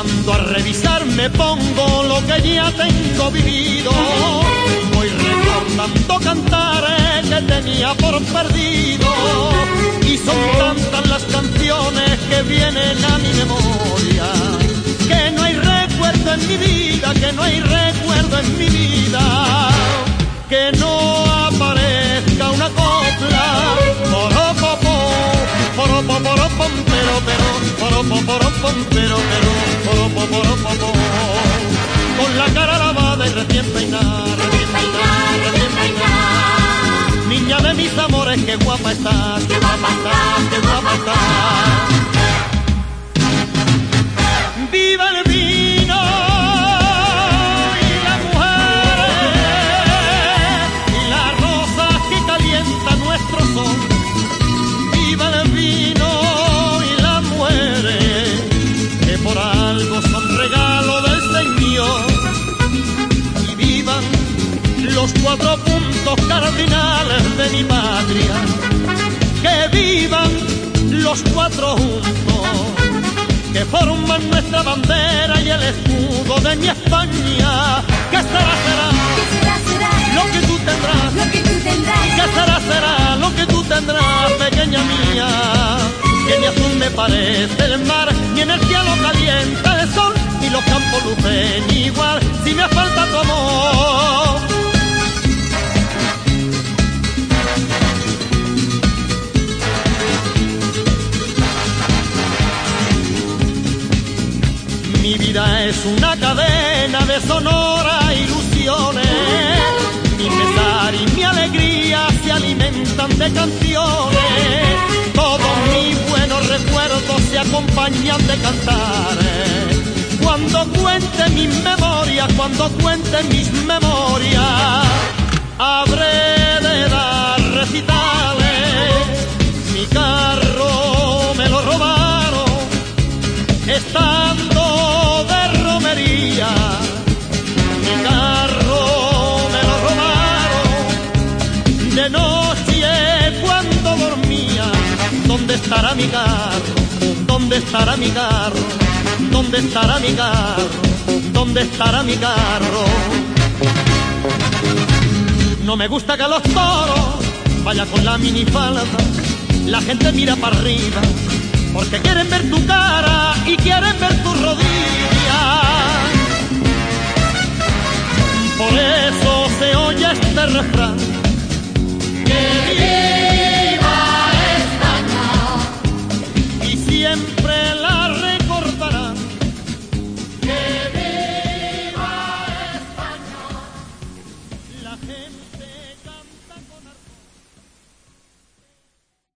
Cuando a revisar me pongo lo que ya tengo vivido, voy recordando cantares que tenía por perdido. Y son tantas las canciones que vienen a mi memoria, que no hay recuerdo en mi vida, que no hay recuerdo en mi vida, que no aparezca una copla. Poropopo, poropo, poropom, pero, pero, poropo, poropom, pero, pero con la cara lavada y recién peinada, recién peinada, recién peinada. Niña de mis amores, qué guapa estás, qué guapa estás, qué guapa estás. Viva el cuatro puntos cardinales de mi patria. Que vivan los cuatro juntos que forman nuestra bandera y el escudo de mi España. ¿Qué será, será? ¿Qué será, será? Lo que tú tendrás. Lo que tú tendrás. ¿Qué será, será? Lo que tú tendrás, pequeña mía. Que ni azul me parece el mar, ni en el cielo calienta el sol, ni los campos lucen Mi vida es una cadena de sonora ilusiones. Mi pesar y mi alegría se alimentan de canciones. Todos mis buenos recuerdos se acompañan de cantar. Cuando cuente mis memorias, cuando cuente mis memorias, estará mi carro? ¿Dónde estará mi carro? ¿Dónde estará mi carro? ¿Dónde estará mi carro? No me gusta que los toros vaya con la minifalda. La gente mira para arriba porque quieren ver tu cara y quieren ver tus rodillas. Por eso se oye este refrán siempre